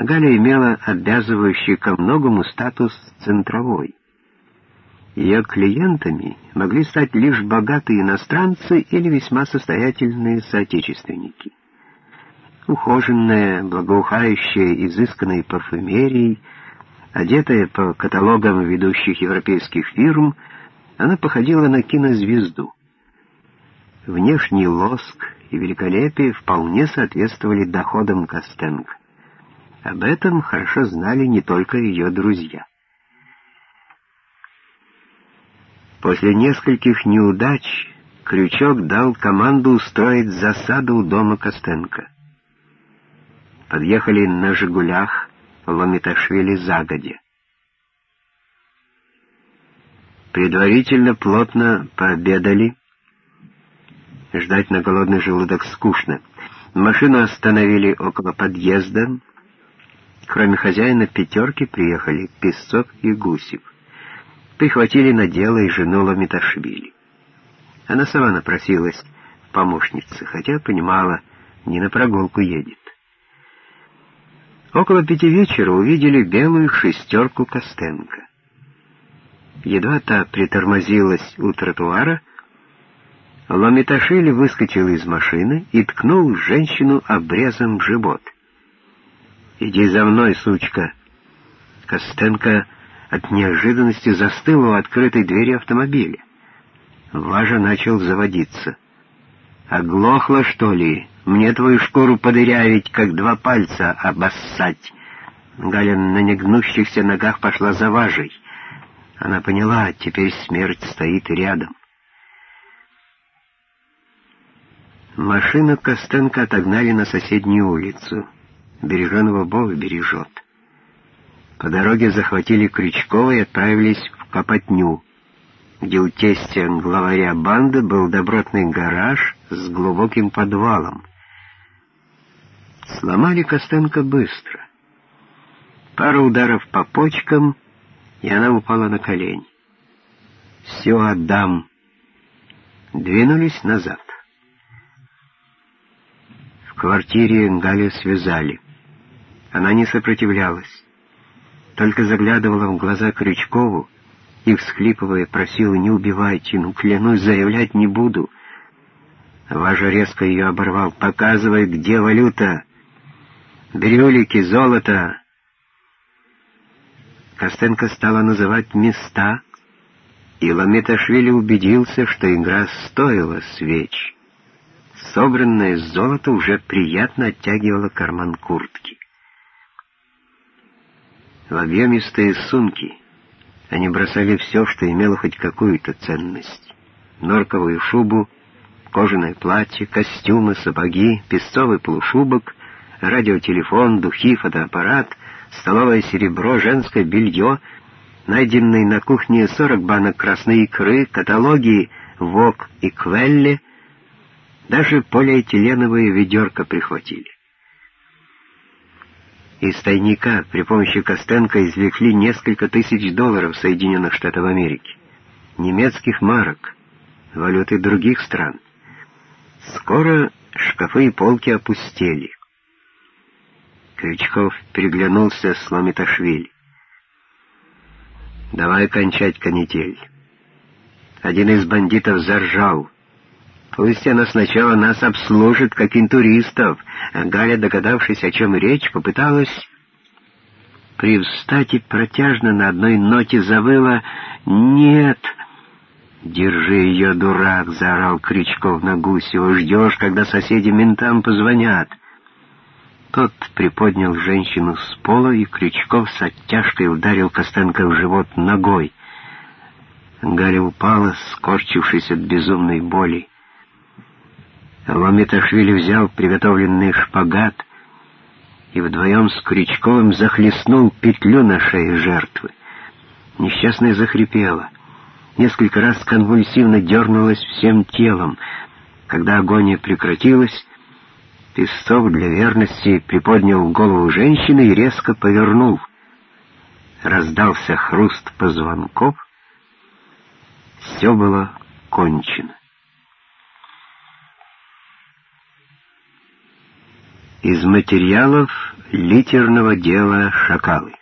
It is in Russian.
а Галя имела обязывающий ко многому статус центровой. Ее клиентами могли стать лишь богатые иностранцы или весьма состоятельные соотечественники. Ухоженная, благоухающая, изысканной парфюмерией, одетая по каталогам ведущих европейских фирм, она походила на кинозвезду. Внешний лоск и великолепие вполне соответствовали доходам Костенко. Об этом хорошо знали не только ее друзья. После нескольких неудач Крючок дал команду устроить засаду у дома Костенко. Подъехали на «Жигулях» Ломиташвили загоди. Предварительно плотно пообедали. Ждать на голодный желудок скучно. Машину остановили около подъезда, Кроме хозяина пятерки приехали Песцов и Гусев. Прихватили на дело и жену Ламиташвили. Она сама напросилась в помощнице, хотя понимала, не на прогулку едет. Около пяти вечера увидели белую шестерку Костенко. Едва та притормозилась у тротуара, Ламиташвили выскочил из машины и ткнул женщину обрезом в живот — «Иди за мной, сучка!» Костенко от неожиданности застыл у открытой двери автомобиля. Важа начал заводиться. «Оглохло, что ли? Мне твою шкуру подырявить, как два пальца обоссать!» Галин на негнущихся ногах пошла за Важей. Она поняла, теперь смерть стоит рядом. Машину Костенко отогнали на соседнюю улицу береженого Бога бережет. По дороге захватили Крючкова и отправились в Копотню, где у тестя главаря банды был добротный гараж с глубоким подвалом. Сломали Костенко быстро. Пару ударов по почкам, и она упала на колени. «Все отдам!» Двинулись назад. В квартире Галю связали. Она не сопротивлялась, только заглядывала в глаза Крючкову и, всхлипывая, просила «Не убивайте, ну, клянусь, заявлять не буду». Важа резко ее оборвал. «Показывай, где валюта! Брюлики, золото!» Костенко стала называть места, и Ламеташвили убедился, что игра стоила свеч. Собранное золото уже приятно оттягивало карман куртки в объемистые сумки. Они бросали все, что имело хоть какую-то ценность. Норковую шубу, кожаное платье, костюмы, сапоги, песцовый полушубок, радиотелефон, духи, фотоаппарат, столовое серебро, женское белье, найденные на кухне 40 банок красной икры, каталоги «Вок» и «Квелли», даже полиэтиленовые ведерко прихватили. Из тайника при помощи Костенко извлекли несколько тысяч долларов Соединенных Штатов Америки, немецких марок, валюты других стран. Скоро шкафы и полки опустели. Крючков переглянулся с Ламиташвили. «Давай кончать канитель». Один из бандитов заржал — Пусть она сначала нас обслужит, как интуристов. Галя, догадавшись, о чем речь, попыталась привстать и протяжно на одной ноте завыла «Нет!» «Держи ее, дурак!» — заорал Крючков на Гусева. «Ждешь, когда соседи ментам позвонят!» Тот приподнял женщину с пола, и Крючков с оттяжкой ударил Костенко в живот ногой. Галя упала, скорчившись от безумной боли. Рван взял приготовленный шпагат и вдвоем с Крючковым захлестнул петлю на шее жертвы. Несчастная захрипела. Несколько раз конвульсивно дернулась всем телом. Когда агония прекратилась, Песцов для верности приподнял голову женщины и резко повернул. Раздался хруст позвонков. Все было кончено. Из материалов литерного дела «Шакалы».